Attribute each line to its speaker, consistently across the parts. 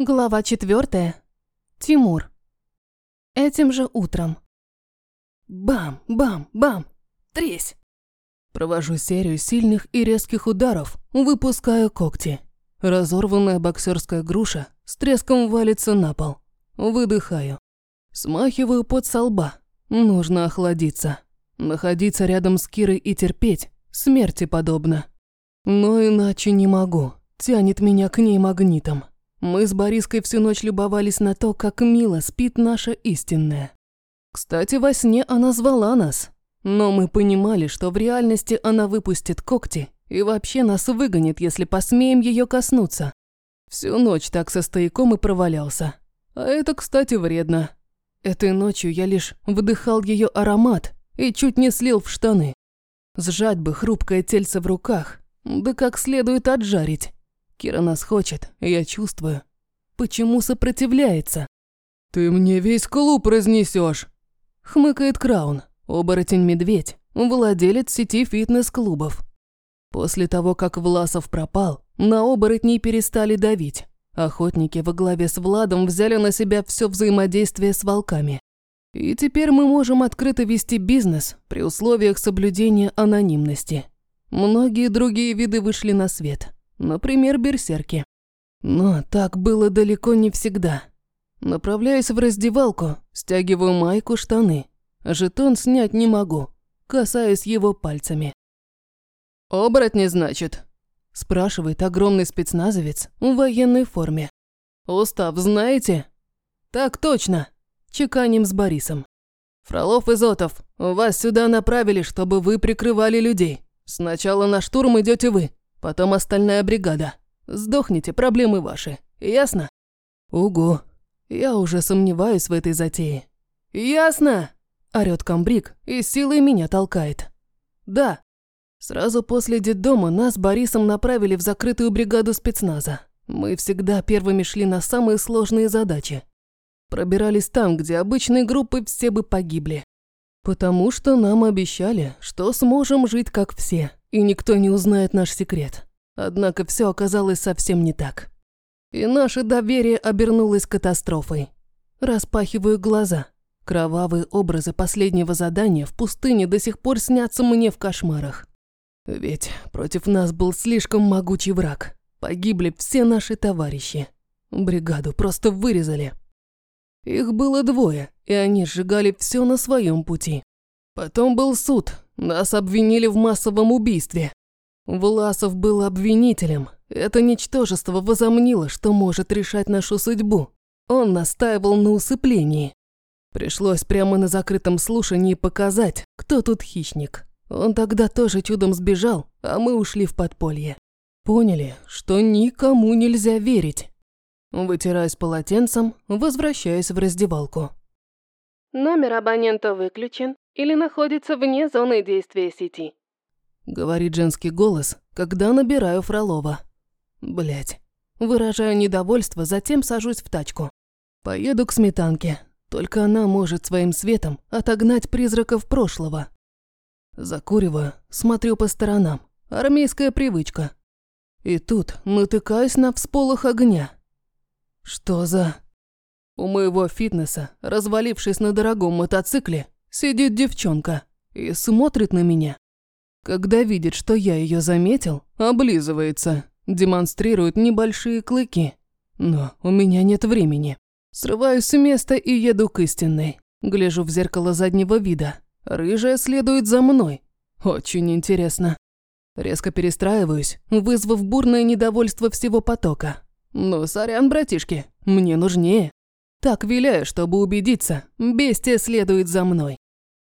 Speaker 1: Глава четвертая. Тимур. Этим же утром.
Speaker 2: Бам, бам, бам. Тресь. Провожу серию сильных и резких ударов, выпускаю когти. Разорванная боксерская груша с треском валится на пол. Выдыхаю. Смахиваю под со лба. Нужно охладиться. Находиться рядом с Кирой и терпеть смерти подобно. Но иначе не могу. Тянет меня к ней магнитом. Мы с Бориской всю ночь любовались на то, как мило спит наша истинная. Кстати, во сне она звала нас. Но мы понимали, что в реальности она выпустит когти и вообще нас выгонит, если посмеем ее коснуться. Всю ночь так со стояком и провалялся. А это, кстати, вредно. Этой ночью я лишь вдыхал ее аромат и чуть не слил в штаны. Сжать бы хрупкое тельце в руках, да как следует отжарить. Кира нас хочет, я чувствую. Почему сопротивляется? «Ты мне весь клуб разнесешь, хмыкает Краун, оборотень-медведь, владелец сети фитнес-клубов. После того, как Власов пропал, на оборотней перестали давить. Охотники во главе с Владом взяли на себя все взаимодействие с волками. И теперь мы можем открыто вести бизнес при условиях соблюдения анонимности. Многие другие виды вышли на свет, например, берсерки. Но так было далеко не всегда. Направляюсь в раздевалку, стягиваю майку, штаны. Жетон снять не могу, касаюсь его пальцами. «Оборотни, значит?» – спрашивает огромный спецназовец в военной форме. «Устав знаете?» «Так точно», – чеканим с Борисом. «Фролов и Зотов, вас сюда направили, чтобы вы прикрывали людей. Сначала на штурм идете вы, потом остальная бригада. Сдохните, проблемы ваши. Ясно?» «Угу. Я уже сомневаюсь в этой затее». «Ясно!» – орёт комбриг и силой меня толкает. «Да, Сразу после детдома нас с Борисом направили в закрытую бригаду спецназа. Мы всегда первыми шли на самые сложные задачи. Пробирались там, где обычные группы все бы погибли. Потому что нам обещали, что сможем жить как все, и никто не узнает наш секрет. Однако все оказалось совсем не так. И наше доверие обернулось катастрофой. Распахиваю глаза. Кровавые образы последнего задания в пустыне до сих пор снятся мне в кошмарах. Ведь против нас был слишком могучий враг. Погибли все наши товарищи. Бригаду просто вырезали. Их было двое, и они сжигали все на своем пути. Потом был суд. Нас обвинили в массовом убийстве. Власов был обвинителем. Это ничтожество возомнило, что может решать нашу судьбу. Он настаивал на усыплении. Пришлось прямо на закрытом слушании показать, кто тут хищник. Он тогда тоже чудом сбежал, а мы ушли в подполье. Поняли, что никому нельзя верить. Вытираясь полотенцем, возвращаясь в раздевалку.
Speaker 1: Номер абонента выключен или находится вне зоны действия сети.
Speaker 2: Говорит женский голос, когда набираю Фролова. Блять. Выражаю недовольство, затем сажусь в тачку. Поеду к сметанке. Только она может своим светом отогнать призраков прошлого. Закуриваю, смотрю по сторонам. Армейская привычка. И тут натыкаюсь на всполох огня. Что за... У моего фитнеса, развалившись на дорогом мотоцикле, сидит девчонка и смотрит на меня. Когда видит, что я ее заметил, облизывается, демонстрирует небольшие клыки. Но у меня нет времени. Срываюсь с места и еду к истинной. Гляжу в зеркало заднего вида. Рыжая следует за мной. Очень интересно. Резко перестраиваюсь, вызвав бурное недовольство всего потока. Ну, сорян, братишки, мне нужнее. Так виляю, чтобы убедиться, бестия следует за мной.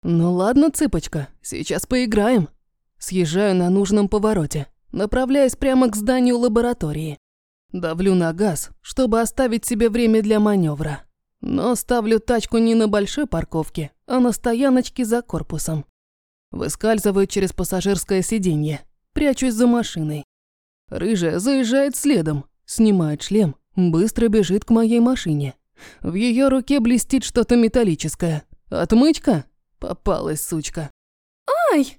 Speaker 2: Ну ладно, цыпочка, сейчас поиграем. Съезжаю на нужном повороте, направляясь прямо к зданию лаборатории. Давлю на газ, чтобы оставить себе время для маневра. Но ставлю тачку не на большой парковке, а на стояночке за корпусом. Выскальзываю через пассажирское сиденье, прячусь за машиной. Рыжая заезжает следом, снимает шлем, быстро бежит к моей машине. В ее руке блестит что-то металлическое. Отмычка? Попалась, сучка.
Speaker 1: «Ай!»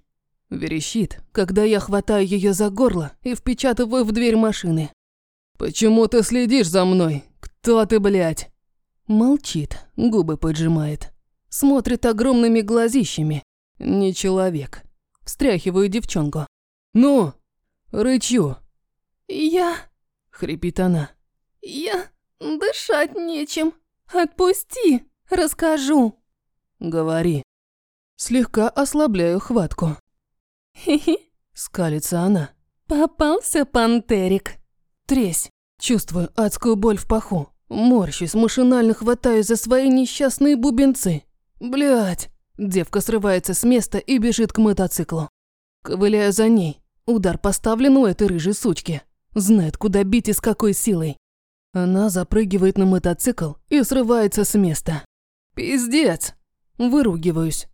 Speaker 2: Верещит, когда я хватаю ее за горло и впечатываю в дверь машины. «Почему ты следишь за мной? «Кто ты, блядь?» Молчит, губы поджимает. Смотрит огромными глазищами. Не человек. Встряхиваю девчонку. «Ну!» Рычу.
Speaker 1: «Я...»
Speaker 2: — хрипит она.
Speaker 1: «Я... дышать нечем. Отпусти, расскажу».
Speaker 2: «Говори». Слегка ослабляю хватку.
Speaker 1: «Хи-хи», —
Speaker 2: скалится она.
Speaker 1: «Попался пантерик».
Speaker 2: Тресь. Чувствую адскую боль в паху. Морщусь, машинально хватаю за свои несчастные бубенцы. Блять. Девка срывается с места и бежит к мотоциклу. Ковыляю за ней. Удар поставлен у этой рыжей сучки. Знает, куда бить и с какой силой. Она запрыгивает на мотоцикл и срывается с места. Пиздец. Выругиваюсь.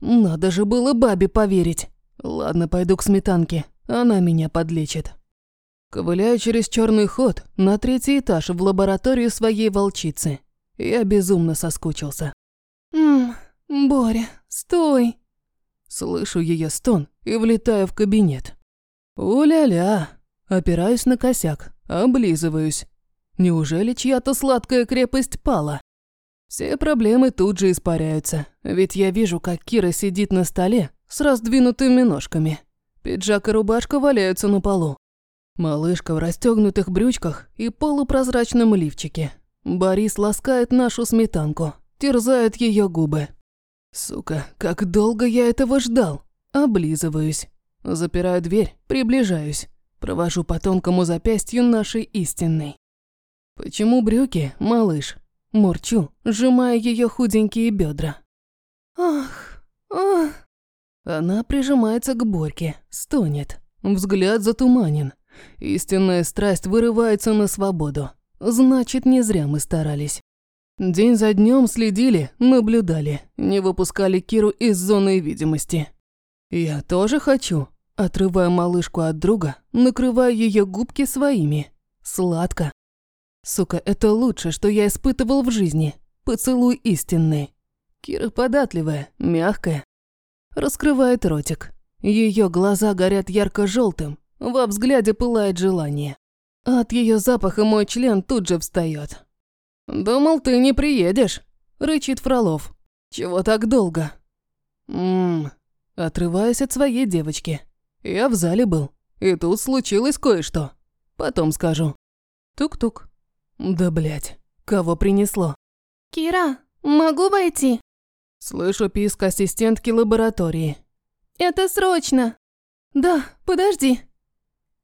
Speaker 2: Надо же было бабе поверить. Ладно, пойду к сметанке. Она меня подлечит. Ковыляю через черный ход на третий этаж в лабораторию своей волчицы. Я безумно соскучился.
Speaker 1: «Ммм, Боря, стой!»
Speaker 2: Слышу ее стон и влетаю в кабинет. «У-ля-ля!» Опираюсь на косяк, облизываюсь. Неужели чья-то сладкая крепость пала? Все проблемы тут же испаряются, ведь я вижу, как Кира сидит на столе с раздвинутыми ножками. Пиджак и рубашка валяются на полу. Малышка в расстегнутых брючках и полупрозрачном лифчике. Борис ласкает нашу сметанку, терзает ее губы. Сука, как долго я этого ждал. Облизываюсь. Запираю дверь, приближаюсь. Провожу по тонкому запястью нашей истинной. Почему брюки, малыш? Мурчу, сжимая ее худенькие бедра.
Speaker 1: «Ах, ах!»
Speaker 2: Она прижимается к Борьке, стонет. Взгляд затуманен. Истинная страсть вырывается на свободу. Значит, не зря мы старались. День за днем следили, наблюдали, не выпускали Киру из зоны видимости. Я тоже хочу. Отрываю малышку от друга, накрываю ее губки своими. Сладко. Сука, это лучше, что я испытывал в жизни. Поцелуй истинный. Кира податливая, мягкая. Раскрывает ротик. Ее глаза горят ярко-желтым, во взгляде пылает желание. От ее запаха мой член тут же встает. «Думал, ты не приедешь», — рычит Фролов. «Чего так долго?» «Ммм...» Отрываясь от своей девочки. «Я в зале был, и тут случилось кое-что. Потом скажу». Тук-тук. Да блять, кого принесло?
Speaker 1: «Кира, могу войти?»
Speaker 2: Слышу писк ассистентки лаборатории.
Speaker 1: «Это срочно!» «Да, подожди!»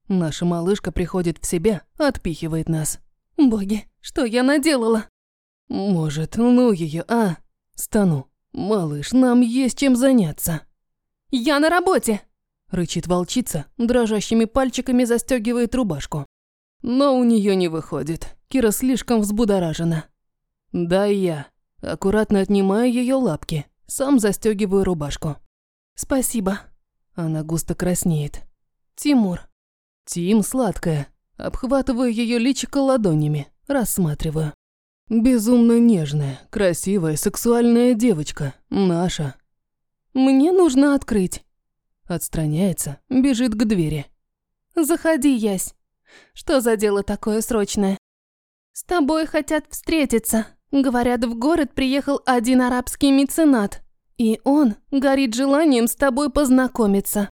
Speaker 2: Наша малышка приходит в себя, отпихивает нас.
Speaker 1: «Боги, что я наделала?»
Speaker 2: «Может, ну ее, а?» Стану. «Малыш, нам есть чем заняться».
Speaker 1: «Я на работе!»
Speaker 2: Рычит волчица, дрожащими пальчиками застегивает рубашку. Но у нее не выходит. Кира слишком взбудоражена. Да я. Аккуратно отнимаю ее лапки, сам застегиваю рубашку.
Speaker 1: «Спасибо».
Speaker 2: Она густо краснеет.
Speaker 1: «Тимур».
Speaker 2: «Тим, сладкая». Обхватываю ее личико ладонями, рассматриваю. Безумно нежная, красивая, сексуальная девочка. Наша.
Speaker 1: «Мне нужно открыть».
Speaker 2: Отстраняется, бежит к двери.
Speaker 1: «Заходи, Ясь. Что за дело такое срочное?» «С тобой хотят встретиться. Говорят, в город приехал один арабский меценат. И он горит желанием с тобой познакомиться».